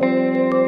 Música